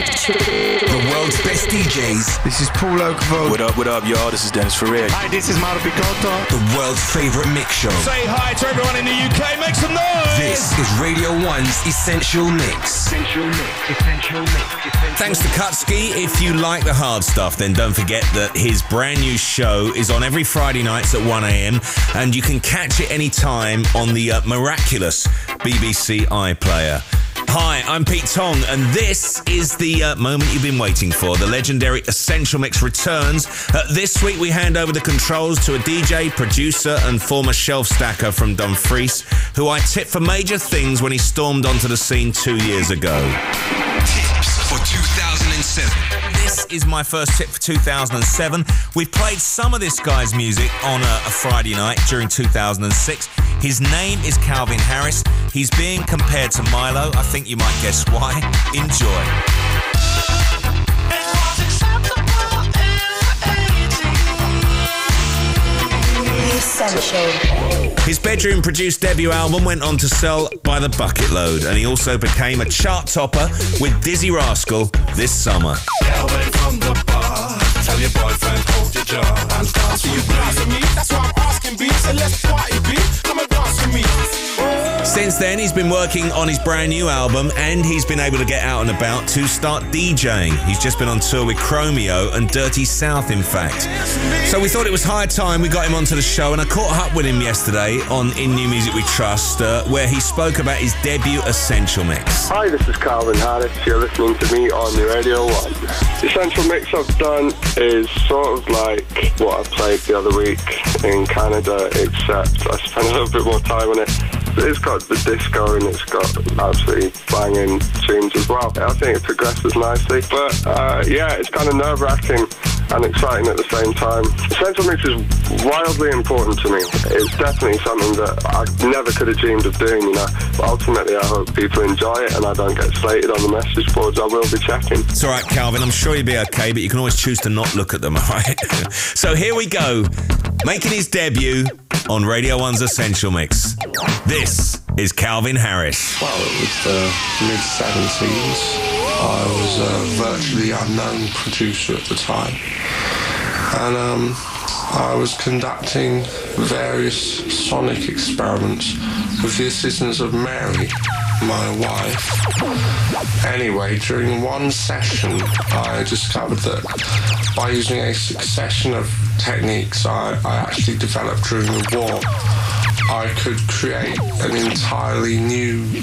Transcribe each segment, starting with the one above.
The world's best DJs. This is Paul Oakenfold. What up, what up, y'all? This is Dennis Ferrer. Hi, this is Mauro Picotto. The world's favorite mix show. Say hi to everyone in the UK. Make some noise. This is Radio 1's Essential Mix. Essential Mix. Essential Mix. Essential Thanks to Kutski. If you like the hard stuff, then don't forget that his brand new show is on every Friday nights at 1am and you can catch it anytime on the uh, miraculous BBC iPlayer. Hi, I'm Pete Tong, and this is the uh, moment you've been waiting for. The legendary Essential Mix returns. Uh, this week, we hand over the controls to a DJ, producer, and former shelf stacker from Dumfries, who I tipped for major things when he stormed onto the scene two years ago. Tips for 2007. This is my first tip for 2007. We've played some of this guy's music on a, a, Friday night during 2006. His name is Calvin Harris. He's being compared to Milo. I think you might guess why. Enjoy. Essential. His bedroom produced debut album went on to sell by the bucket load, and he also became a chart topper with Dizzee Rascal this summer. Calvin from the bar. Tell Since then, he's been working on his brand new album and he's been able to get out and about to start DJing. He's just been on tour with Chromeo and Dirty South, in fact. So we thought it was high time we got him onto the show, and I caught up with him yesterday on In New Music We Trust, uh, where he spoke about his debut Essential Mix. Hi, this is Calvin Harris. You're listening to me on the Radio 1. The Essential Mix I've done is sort of like what I played the other week in Canada, except I spent a little bit more time on it. It's got the disco and it's got absolutely banging tunes as well. I think it progresses nicely. But uh, yeah, it's kind of nerve wracking and exciting at the same time. Essential Mix is wildly important to me. It's definitely something that I never could have dreamed of doing, you know. But ultimately, I hope people enjoy it and I don't get slated on the message boards. I will be checking. It's all right, Calvin. I'm sure you'll be okay, but you can always choose to not look at them, all right? so here we go. Making his debut on Radio 1's Essential Mix. This is Calvin Harris. Well, it was the mid 70s. I was a virtually unknown producer at the time. And um, I was conducting various sonic experiments with the assistance of Mary, my wife. Anyway, during one session, I discovered that by using a succession of techniques I, I actually developed during the war, I could create an entirely new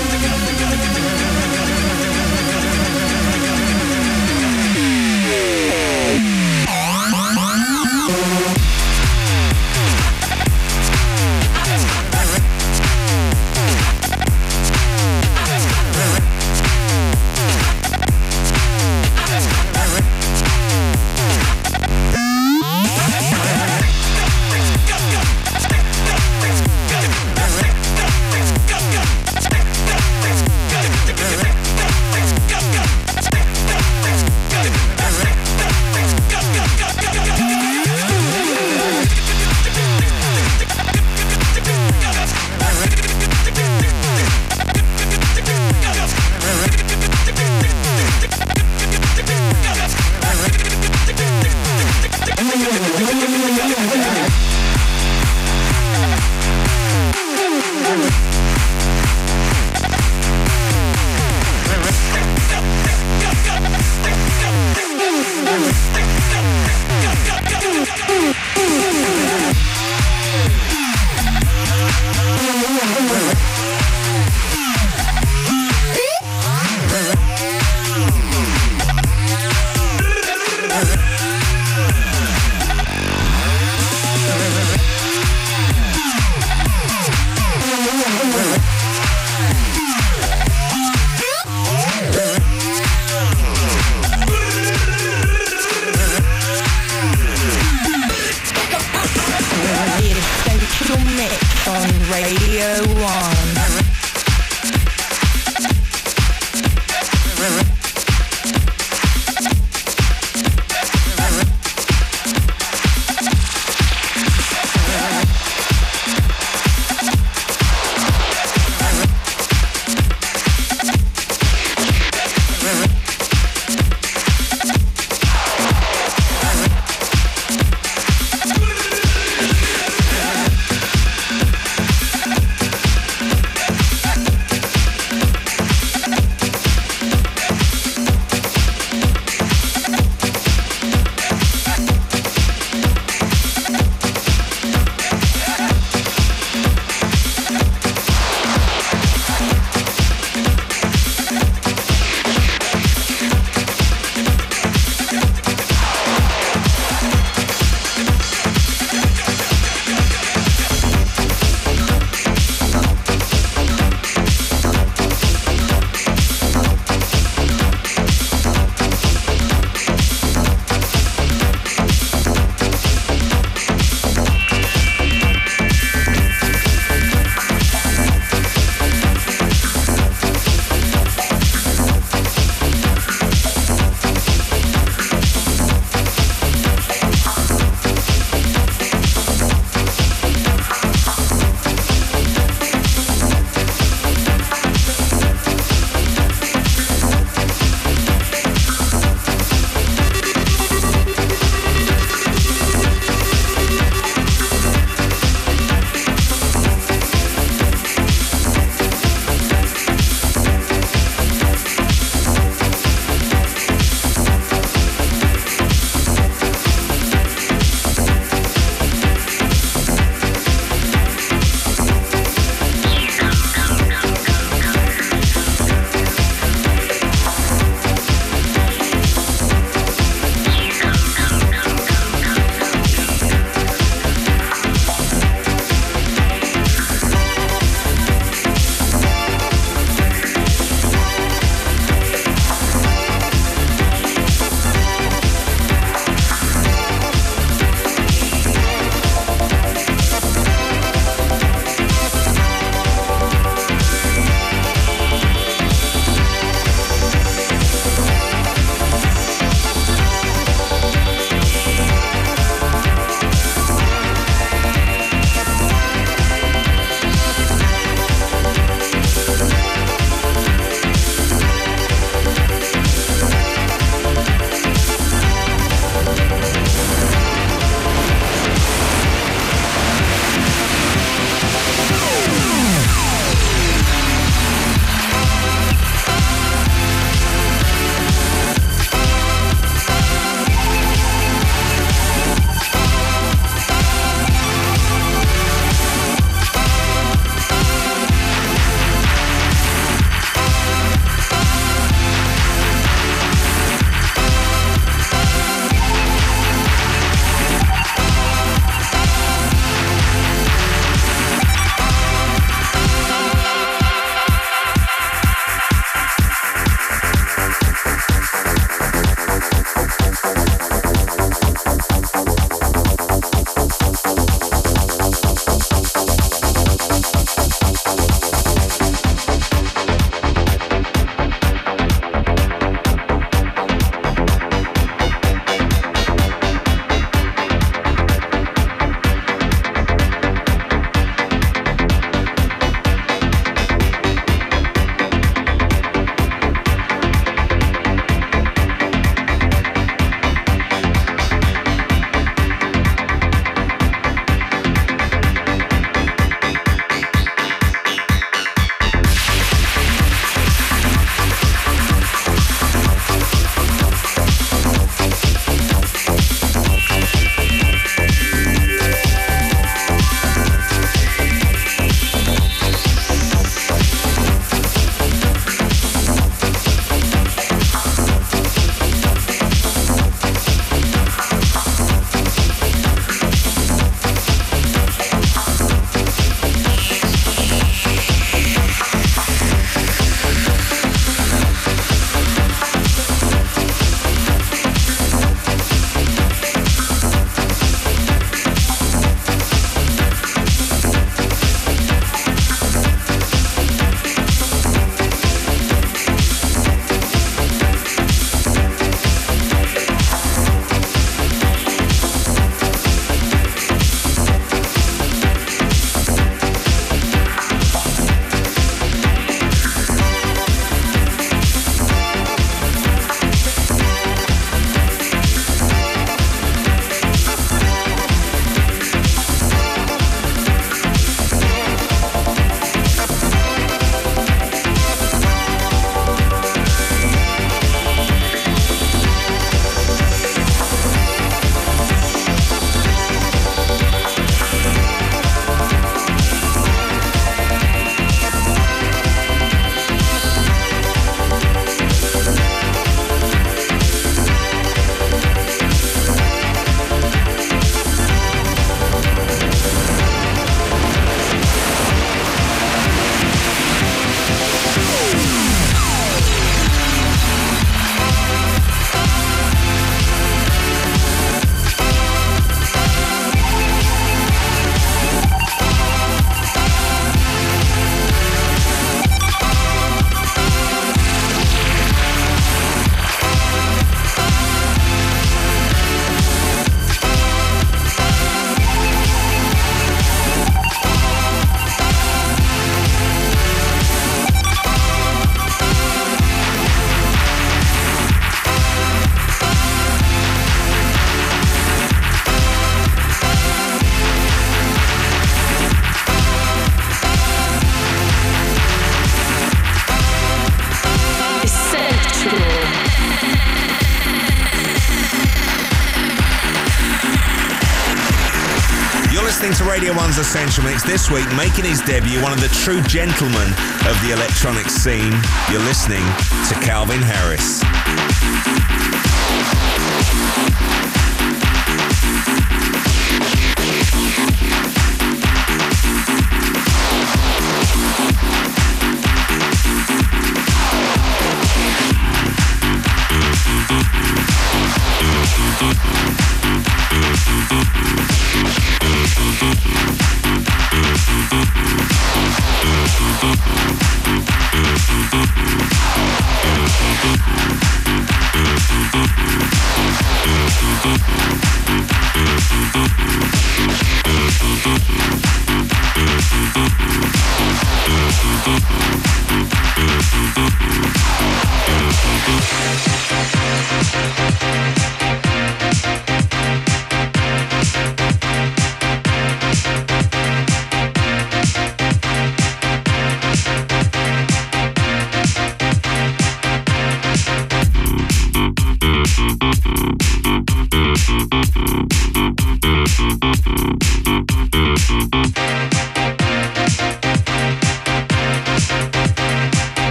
Radio 1's Essential Mix this week, making his debut, one of the true gentlemen of the electronic scene. You're listening to Calvin Harris.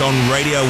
On Radio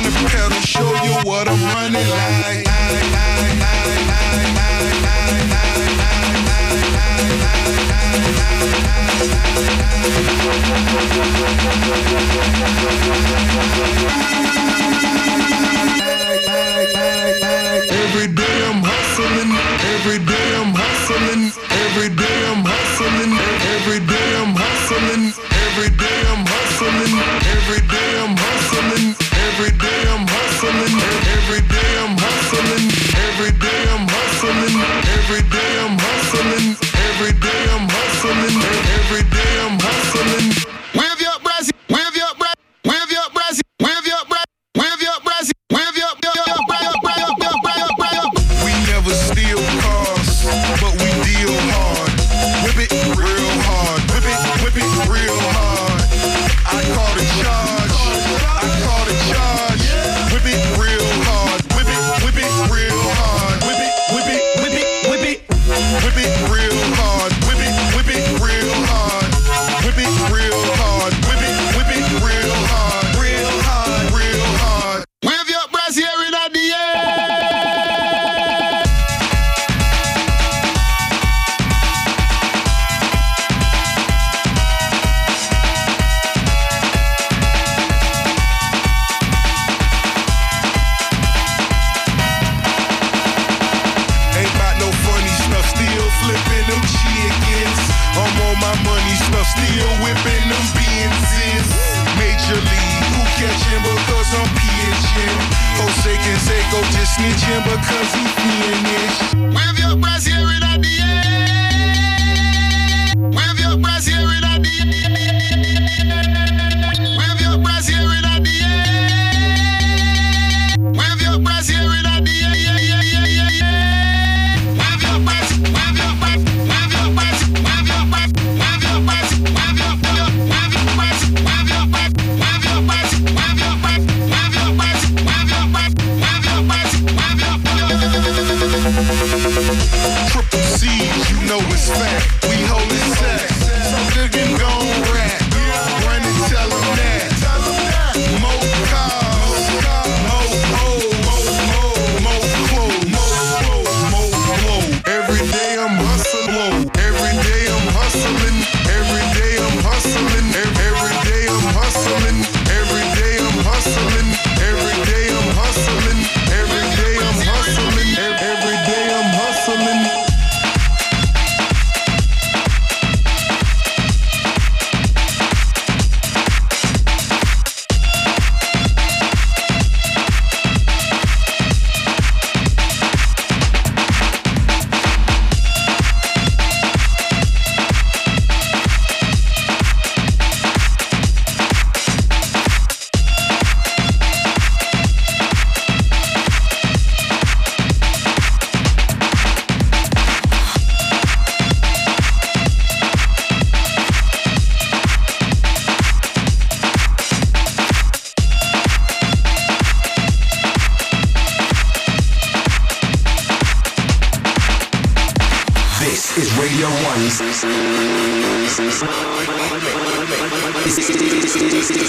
on the pedal, show you what I'm running like.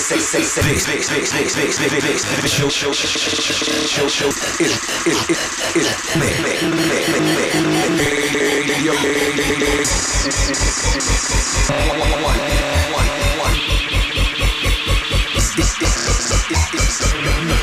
This is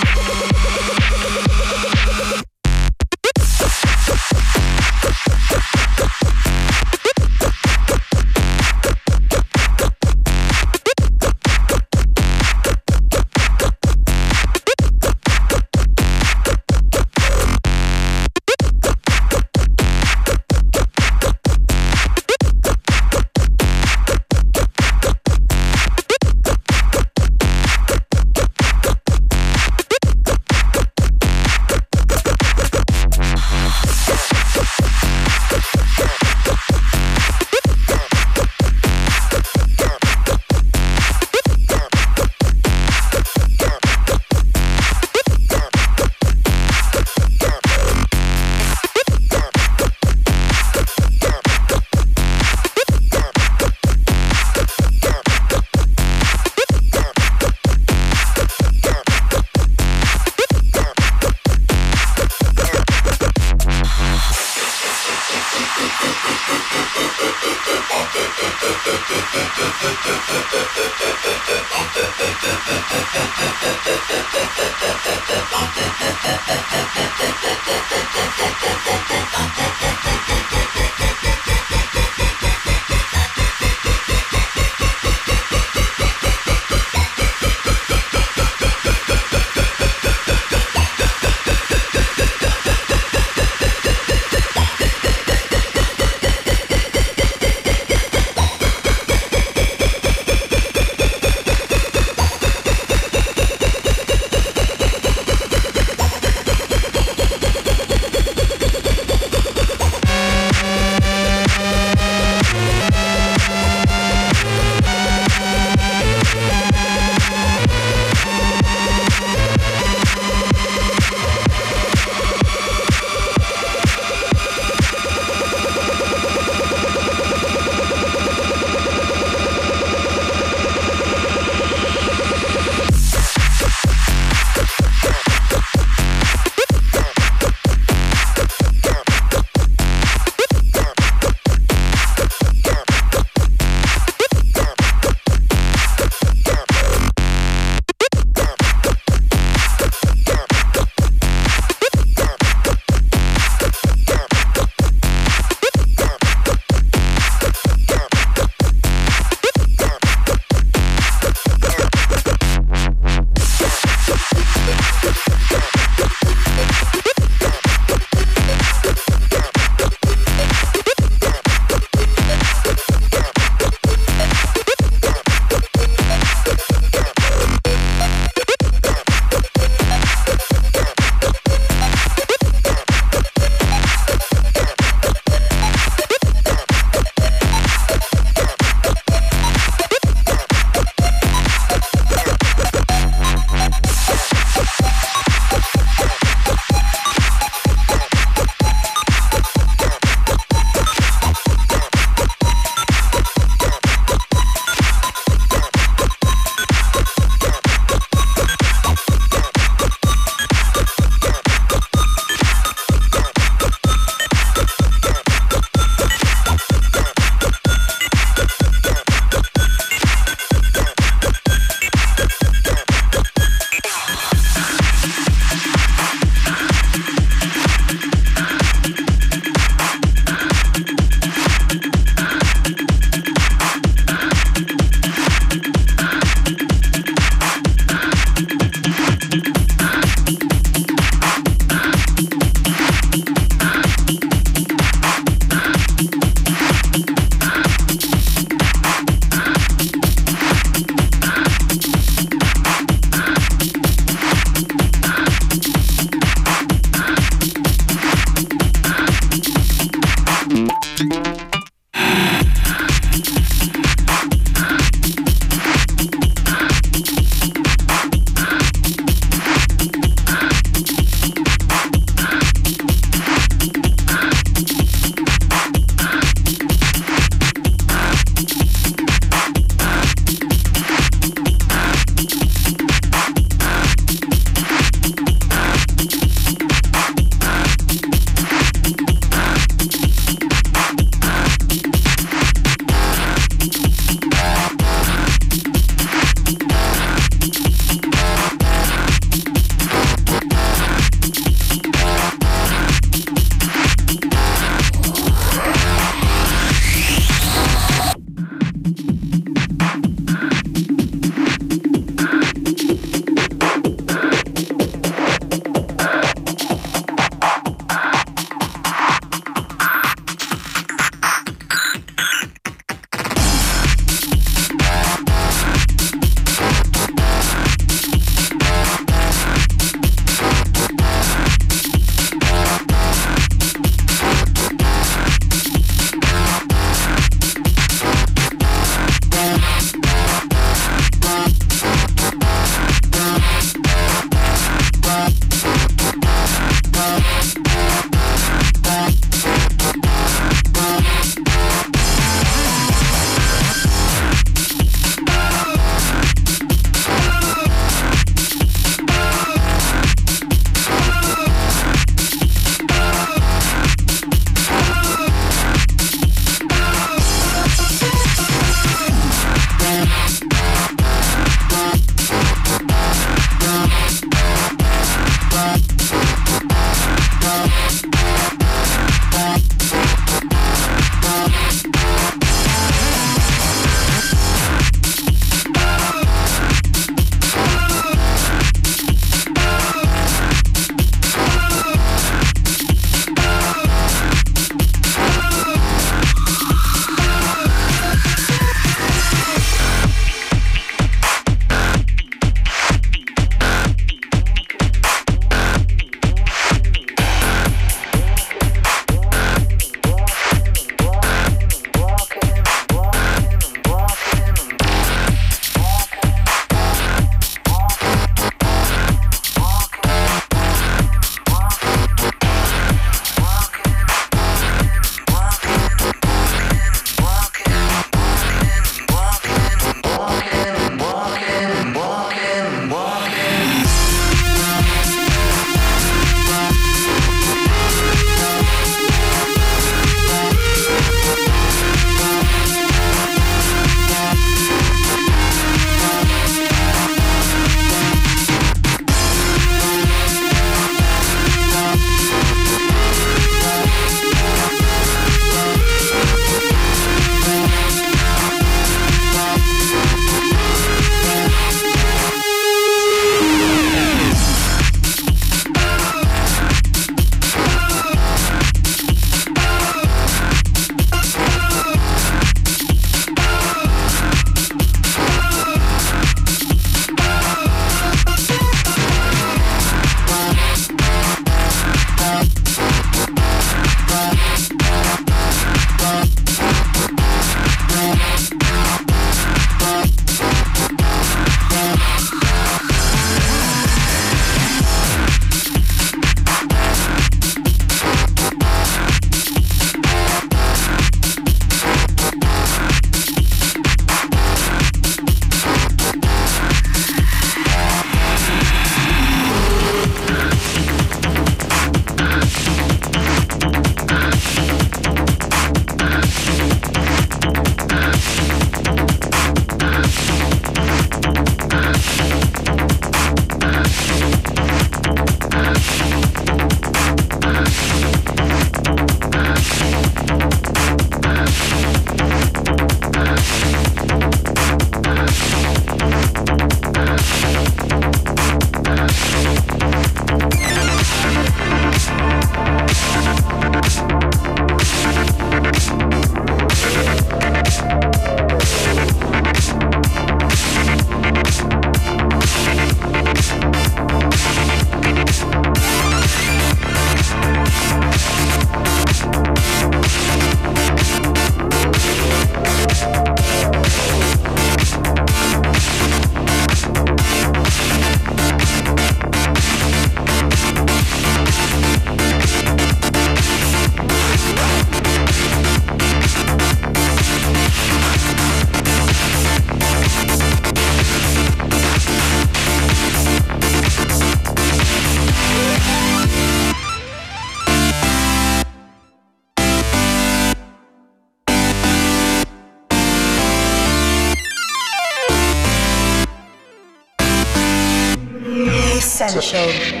Essential. strong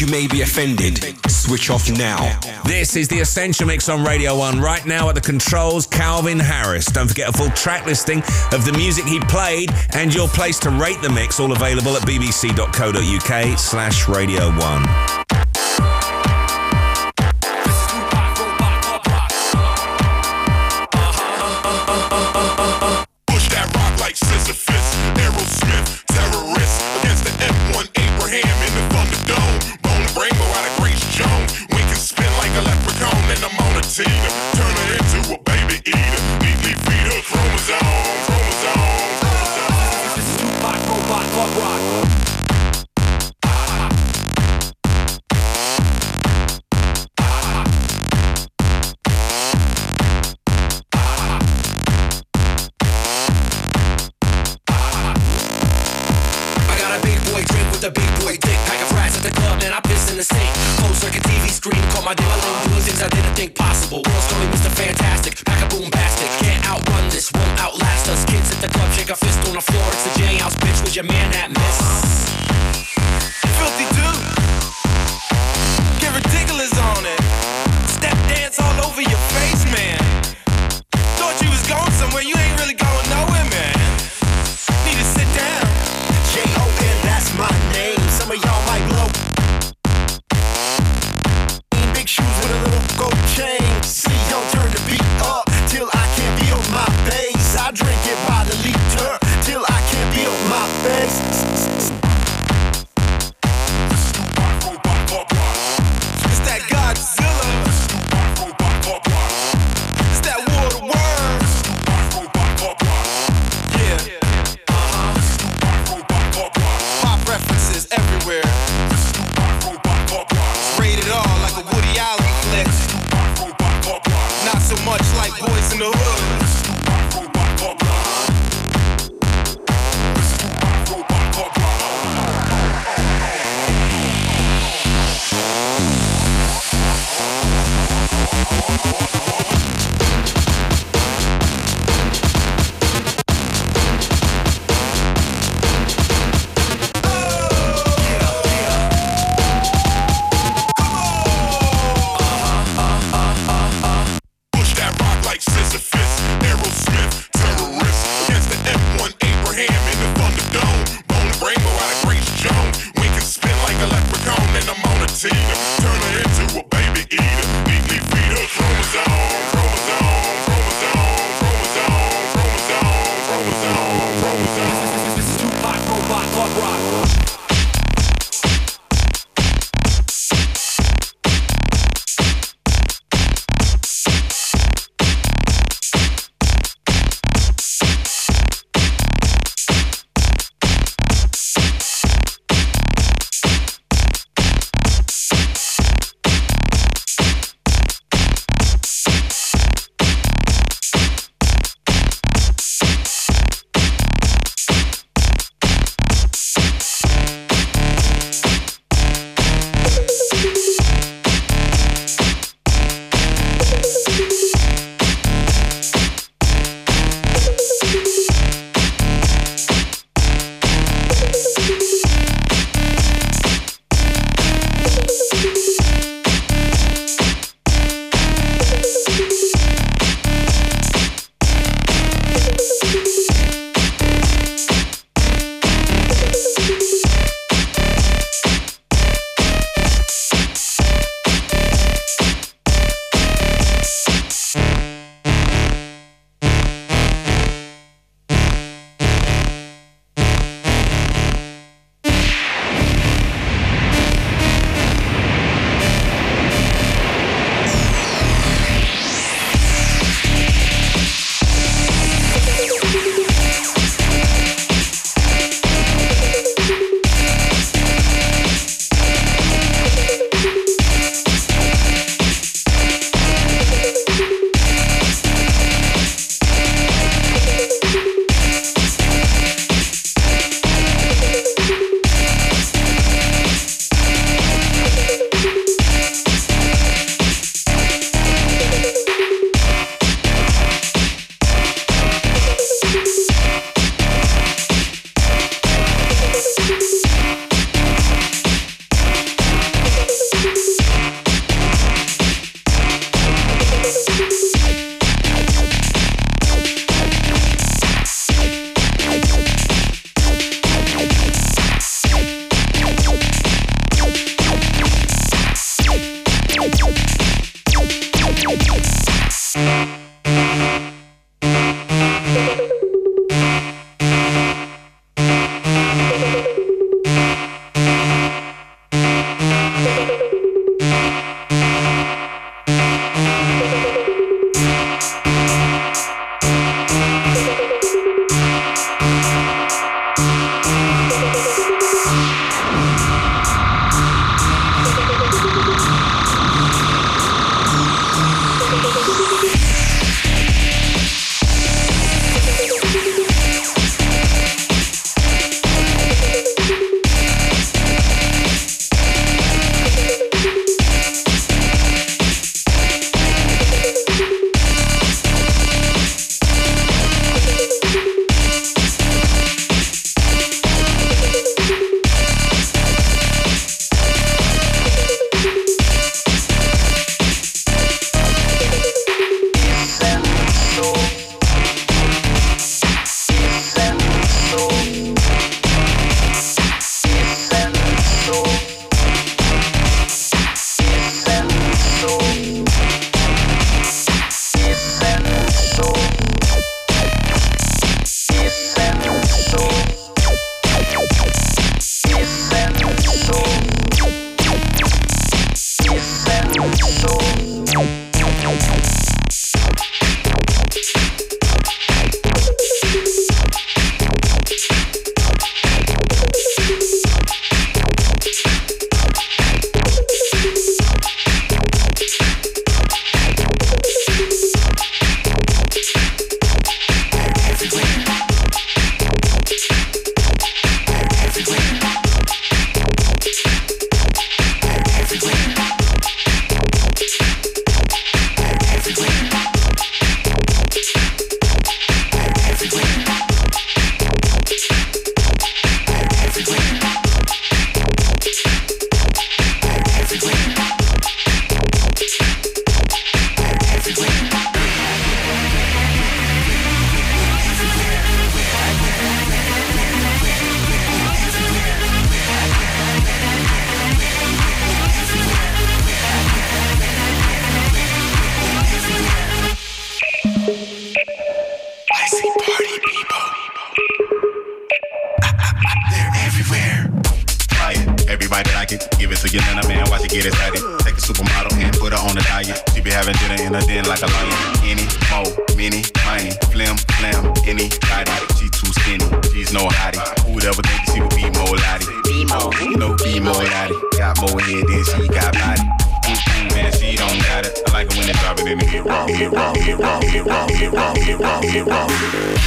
you may be offended, switch off now. This is the Essential Mix on Radio 1. Right now at the controls, Calvin Harris. Don't forget a full track listing of the music he played and your place to rate the mix, all available at bbc.co.uk slash Radio 1. I did my little doing things I didn't think possible. Girls told me Mr. Fantastic, pack a boom basket. Can't outrun this, won't outlast us. Kids at the club shake a fist on the floor. It's the J House, bitch. Was your man at rock, rock, rock.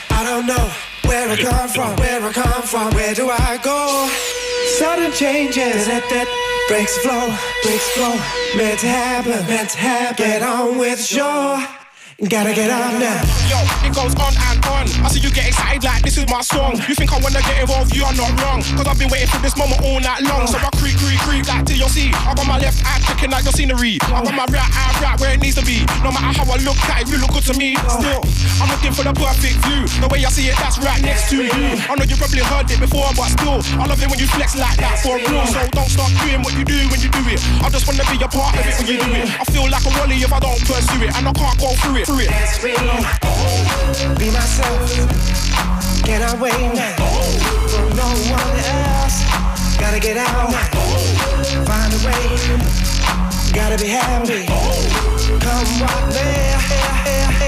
I don't know where I come from, where I come from, where do I go? Sudden changes that that breaks flow, breaks flow. Meant to happen, meant to happen. Get on with the show. Gotta get out now. Yo, it goes on and on. I see you get excited like this is my song. You think I wanna get involved? You are not wrong. Cause I've been waiting for this moment all night long. So I creep, creep, creep like till you see. I got my left eye checking out your scenery. I got my right eye right where it needs to be. No matter how I look at it, you look good to me. Still, I'm looking for the perfect view. The way I see it, that's right next to you. I know you probably heard it before, but still, I love it when you flex like that for real. So don't stop doing what you do when you do it. I just wanna be a part of it when you do it. I feel like a wally if I don't pursue it, and I can't go through it. Through it. That's real. Be myself. Can I wait now? For no one else. Gotta get out. Find a way. Gotta be happy. Come what Come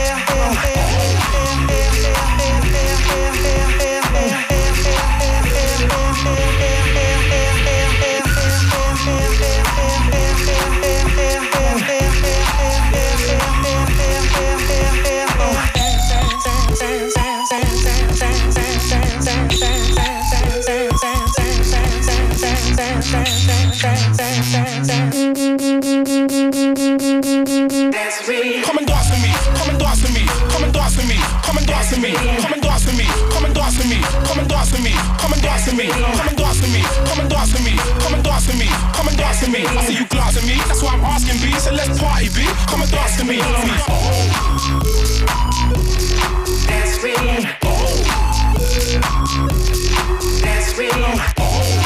me, come and dance with me, come and dance with me, come and dance with me, come and dance with me, come and dance with me, come and dance with me, come and dance with me, come and dance with me. I see you glancing me, that's why I'm asking B. So let's party B, come and dance to me. That's real. That's real. That's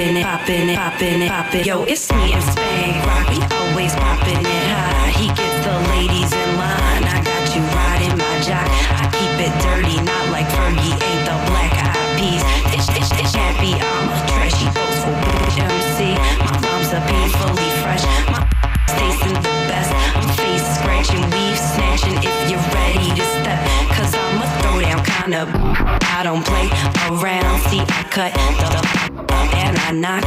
poppin' it, poppin' it, poppin' it, poppin'. Yo, it's me and Spank Rock. We always poppin' it high. He gets the ladies in line. I got you riding my jock. I keep it dirty, not like Fergie. Ain't the black eyed peas. This, this, this happy. I'm a trashy, boastful bitch MC. My rhymes are painfully fresh. My tasting the best. I'm face scratching, weave snatching. If you're ready to step, cause I'm a throwdown kind of. I don't play around. See, I cut the, the I knock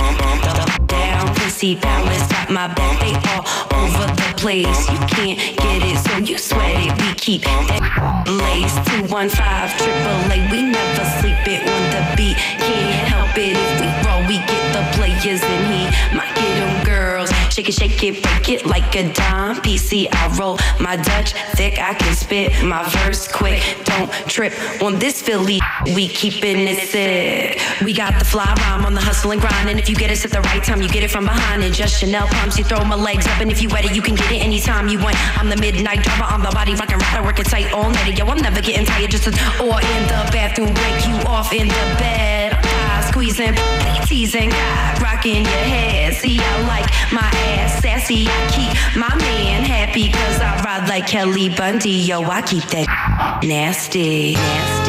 down. Pussy palace got my back. They all over the place. You can't get it, so you sweat it. We keep that blaze. Two one five triple A. We never sleep it on the beat. Can't help it if we roll. We get the players in them girls. Shake it, shake it, break it like a dime. PC, I roll my Dutch thick. I can spit my verse quick. Don't trip on this Philly. We keeping it sick. We got the fly rhyme on the hustle and grind. And if you get us at the right time, you get it from behind. And just Chanel pumps, you throw my legs up. And if you wet it, you can get it anytime you want. I'm the midnight driver, I'm the body rockin' rider, working tight all night. Yo, I'm never getting tired, just a, or in the bathroom, break you off in the bed. Squeezing, teasing, rocking your head. See, I like my ass sassy. I keep my man happy, cause I ride like Kelly Bundy. Yo, I keep that nasty, nasty,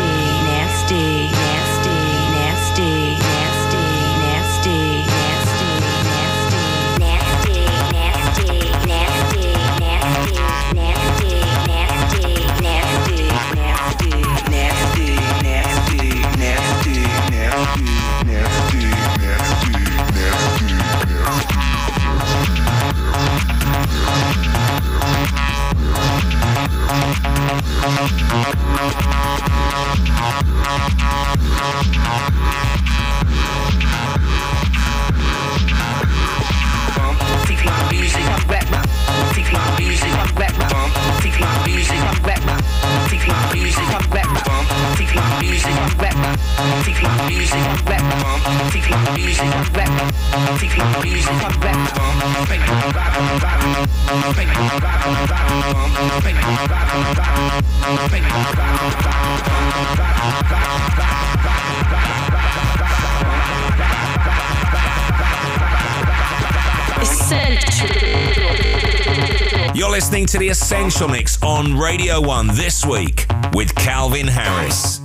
Essential. You're listening to the Essential Mix on Radio 1 this week with Calvin Harris.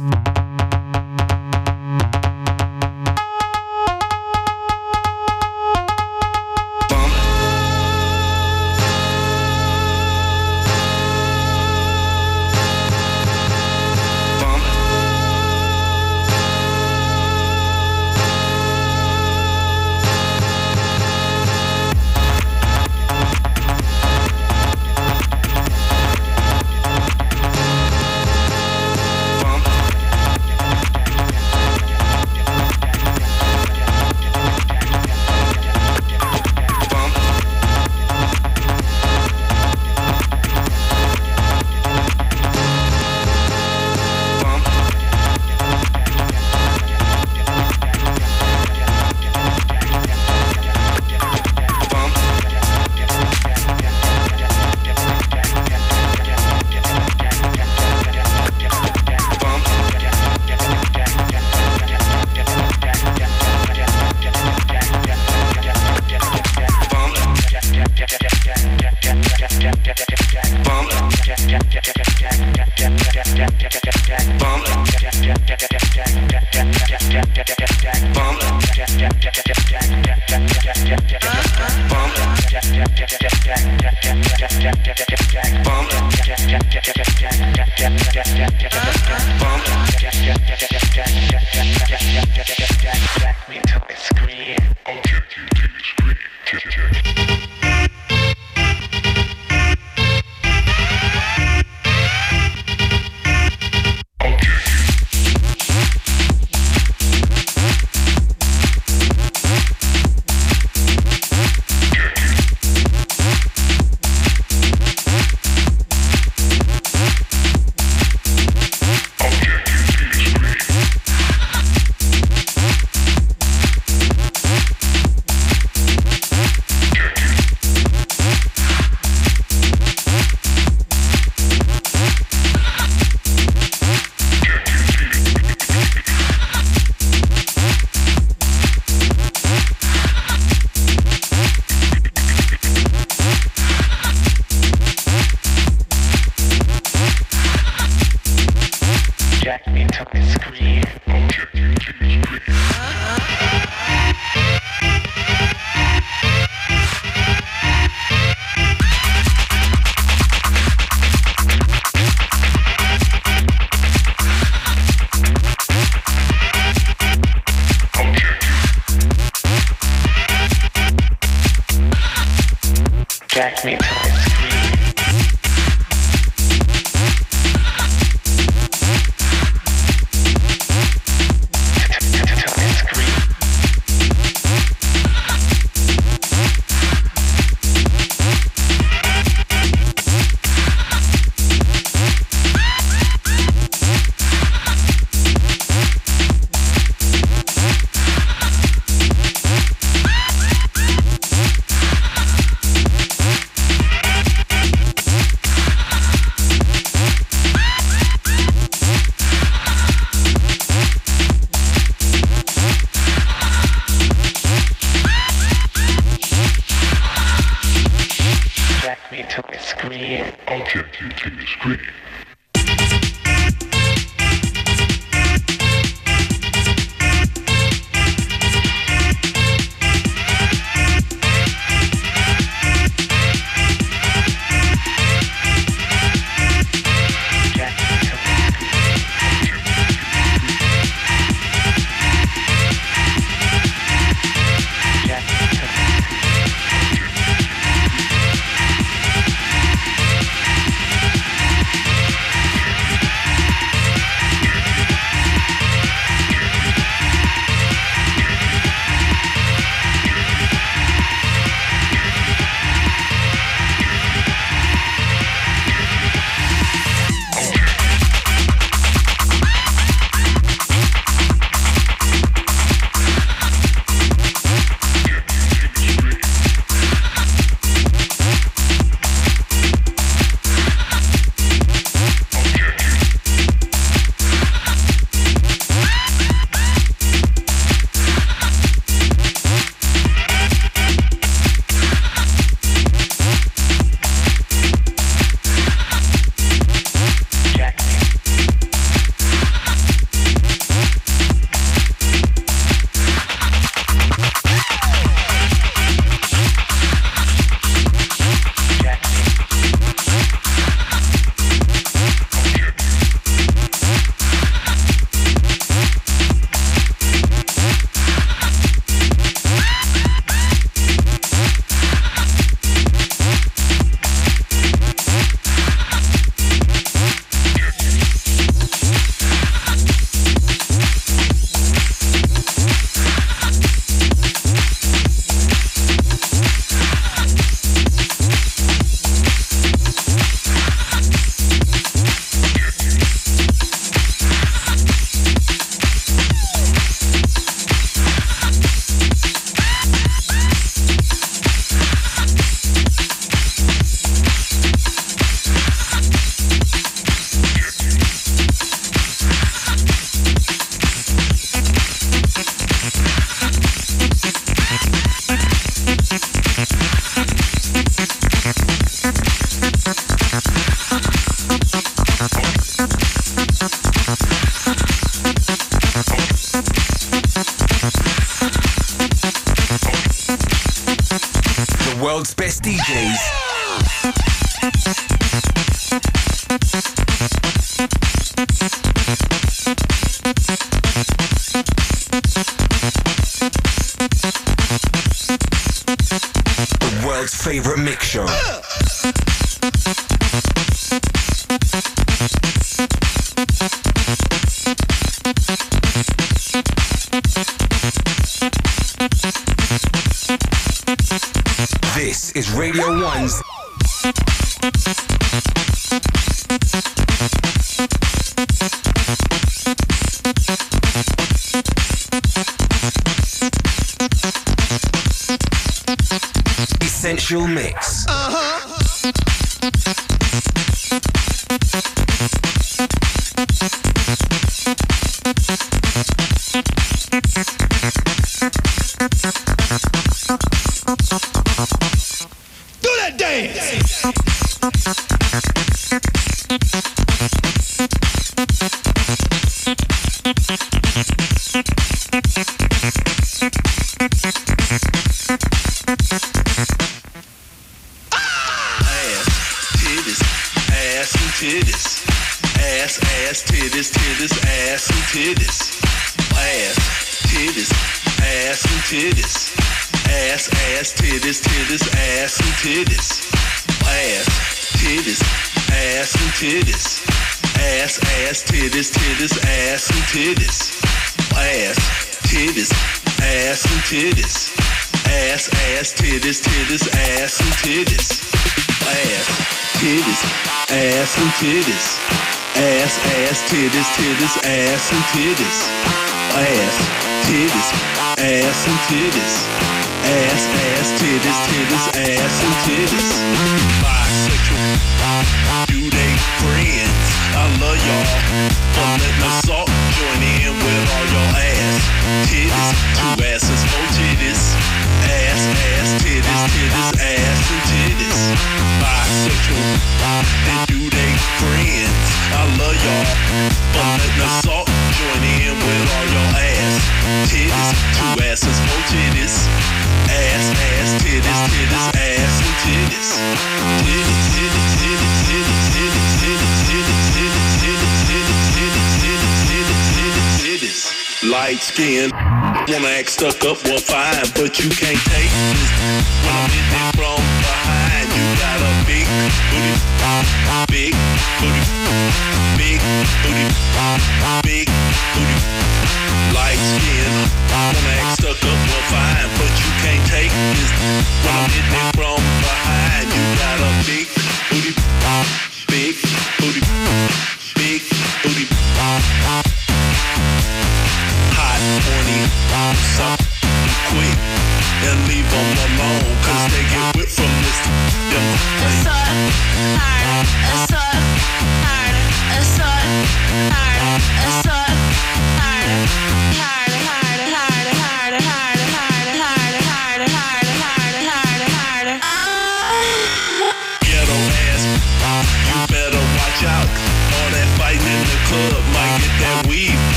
Radio 1's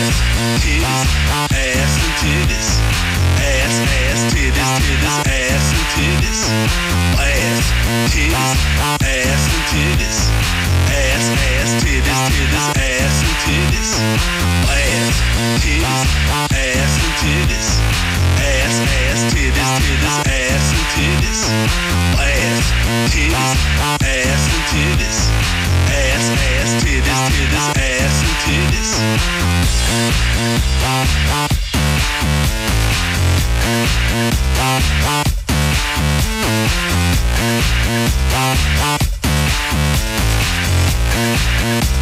ass, titties, ass and titties. Ass, ass, titties, titties, ass and titties. Ass, titties, ass and titties. Ass, ass, titties, titties, ass and titties. Ass, titties, ass and titties. Ass, ass, titties, titties, ass and titties. Ass, titties, ass and titties ass, ass, titties, titties, ass, and titties.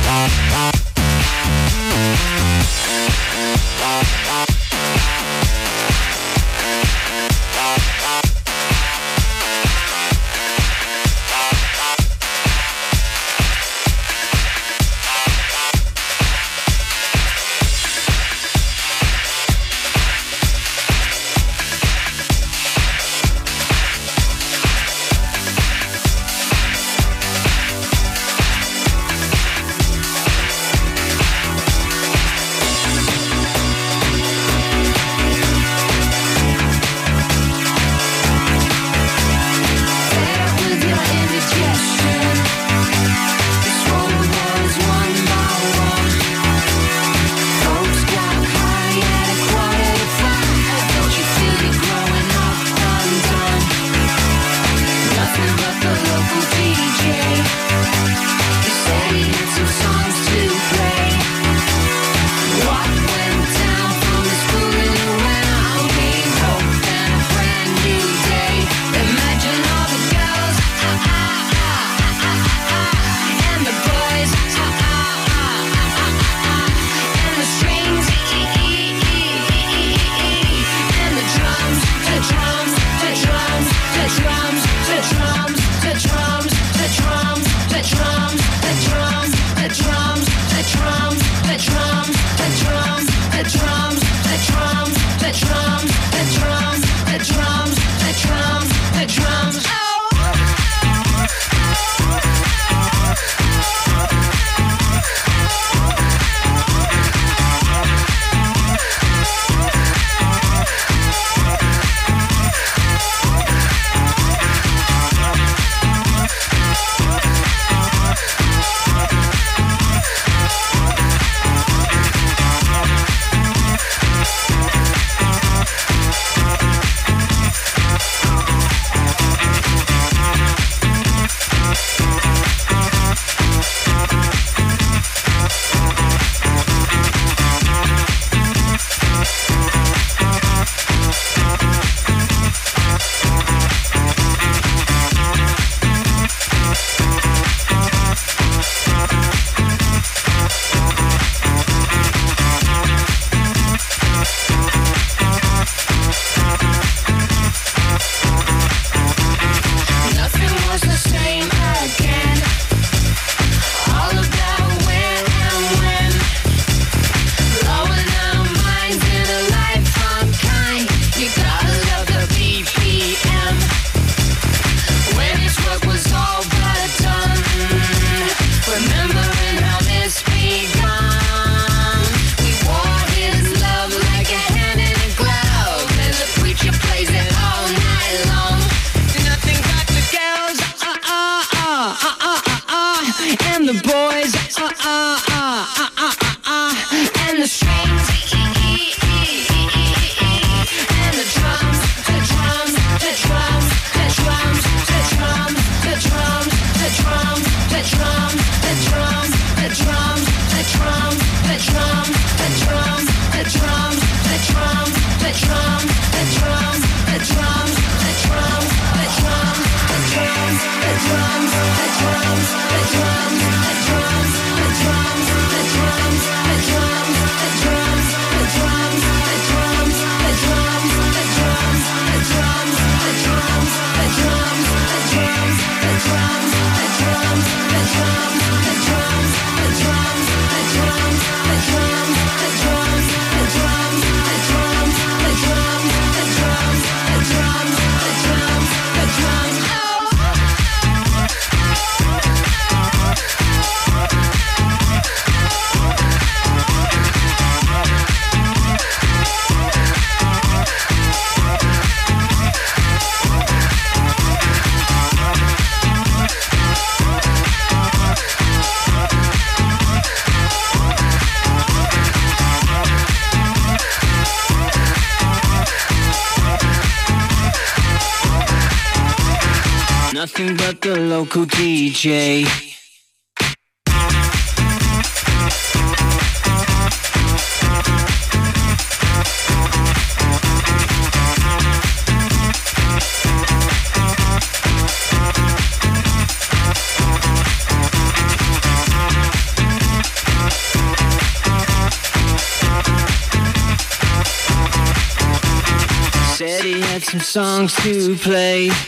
Bye. Drums, the drums, the drums, the drums, the drums, the drums, the drums, the drums, the drums, the drums, the drums, the drums, the drums, the drums, local DJ. Said he had some songs to play.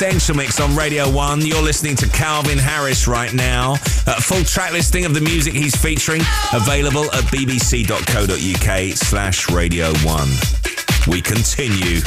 Essential Mix on Radio 1. You're listening to Calvin Harris right now. A full track listing of the music he's featuring available at bbc.co.uk slash Radio 1. We continue.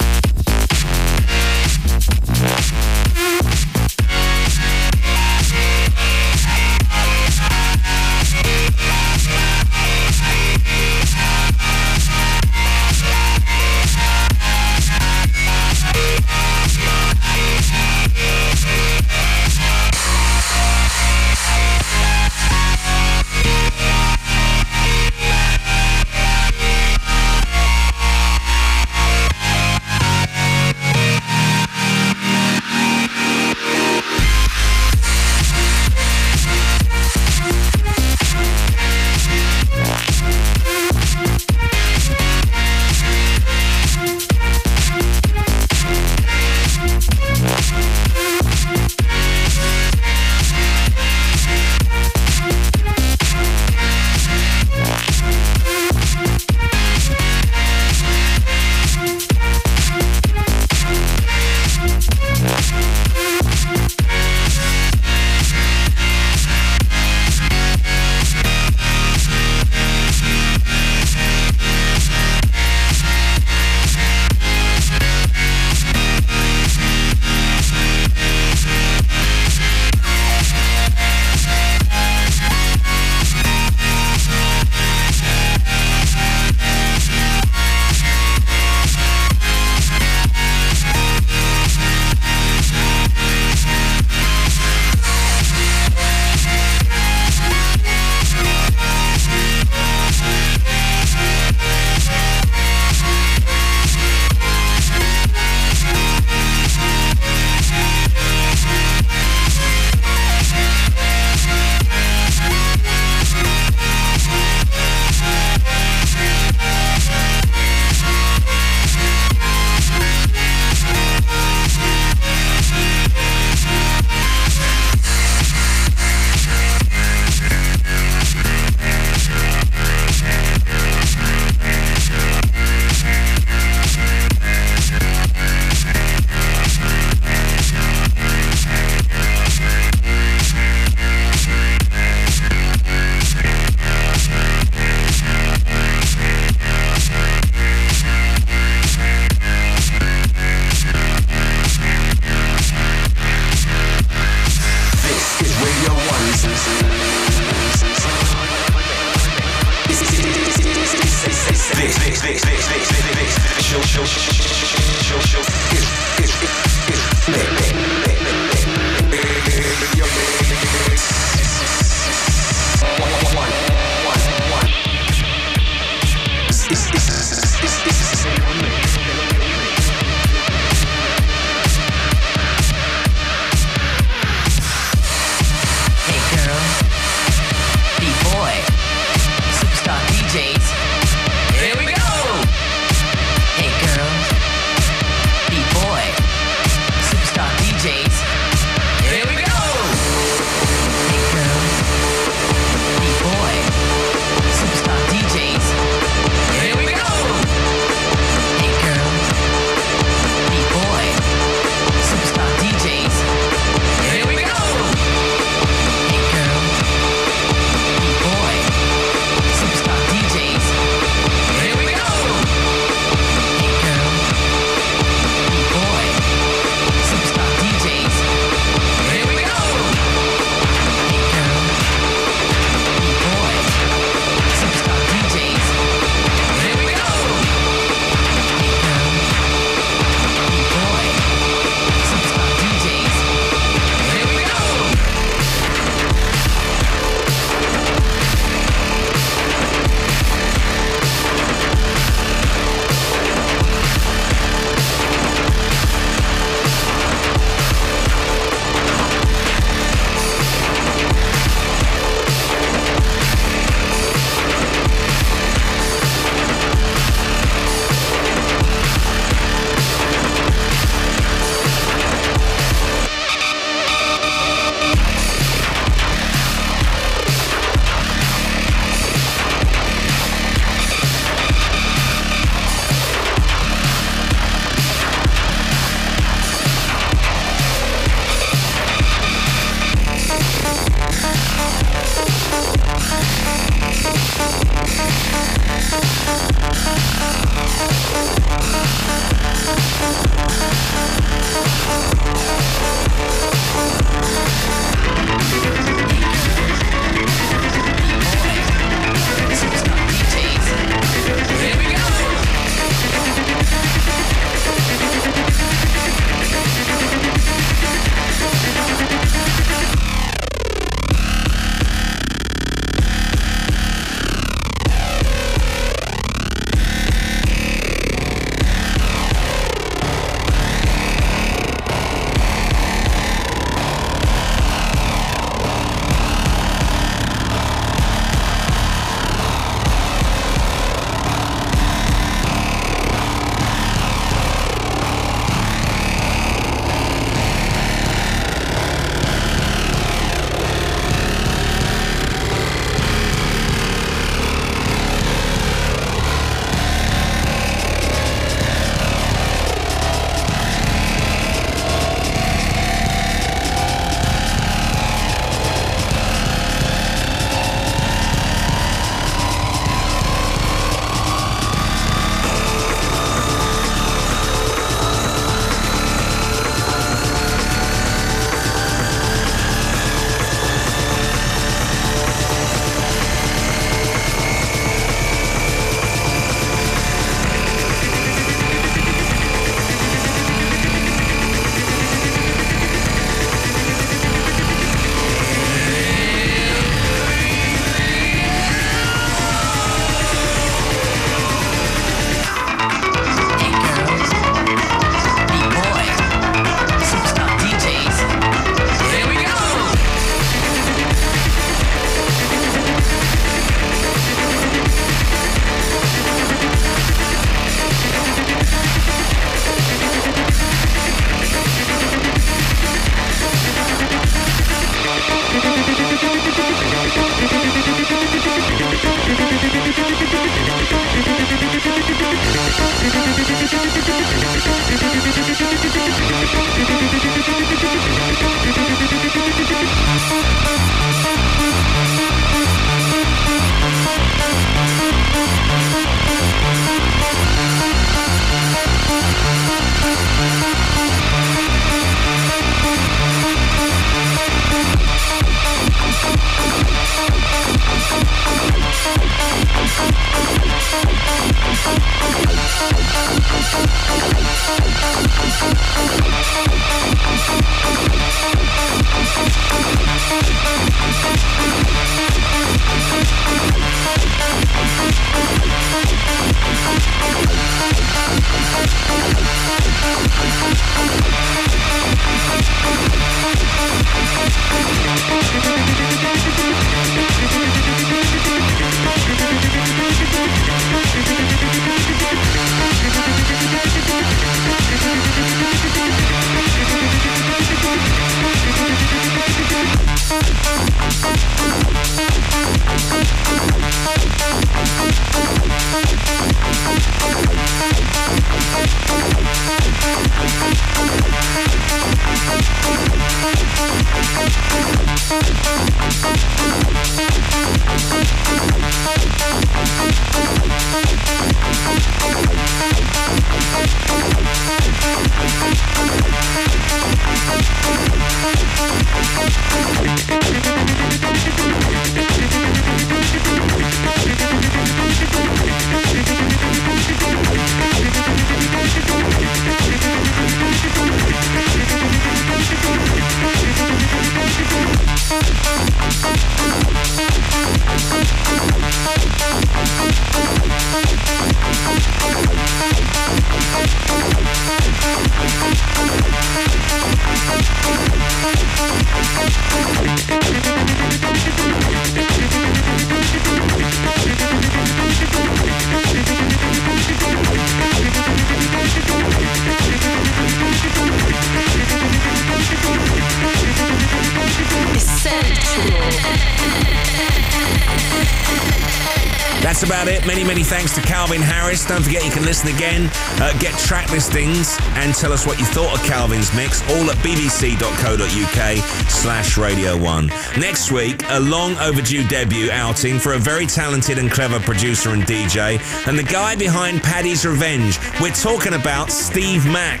Thanks to Calvin Harris. Don't forget you can listen again, uh, get track listings, and tell us what you thought of Calvin's mix, all at bbc.co.uk slash Radio 1. Next week, a long overdue debut outing for a very talented and clever producer and DJ, and the guy behind Paddy's Revenge. We're talking about Steve Mac.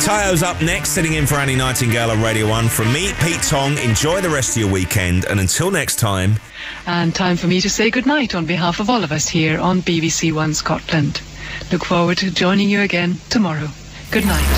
Tayo's up next, sitting in for Annie Nightingale on Radio 1. From me, Pete Tong, enjoy the rest of your weekend, and until next time... And time for me to say goodnight on behalf of all of us here on BBC One Scotland. Look forward to joining you again tomorrow. Good night.